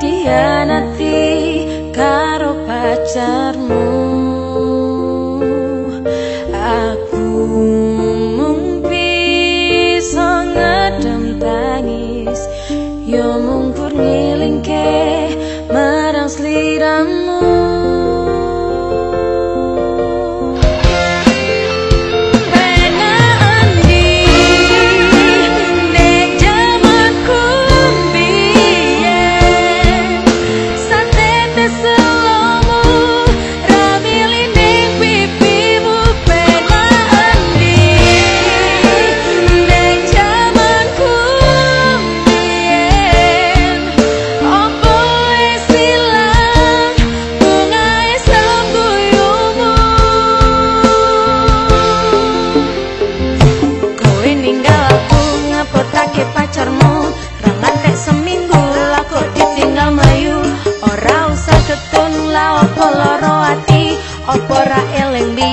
dianati karo pacarmu. Aku mung bisa ngedem tangis yo Kowe ninggal aku ngepotake pacarmu Ra ngantek